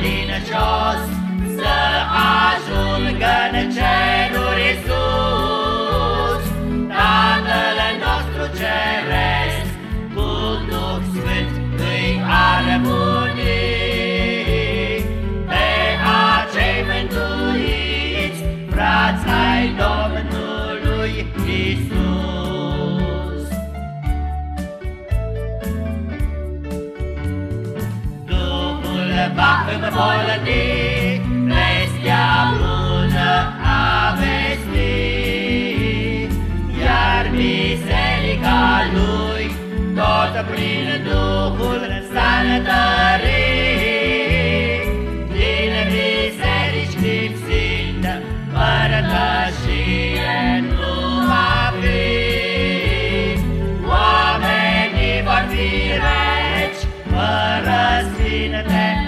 din jos Să ajungă în ceruri sus Tatăl nostru ceresc Cu Duh Sfânt îi armuni Pe acei mântuiți Frați ai Domnului Isus. Smolădit vestea bună a vestit, iar biserica lui tot prin Duhul s-a întărit. Din biserici lipsind părătășie nu va fi, oamenii vor fi reci fără sfinte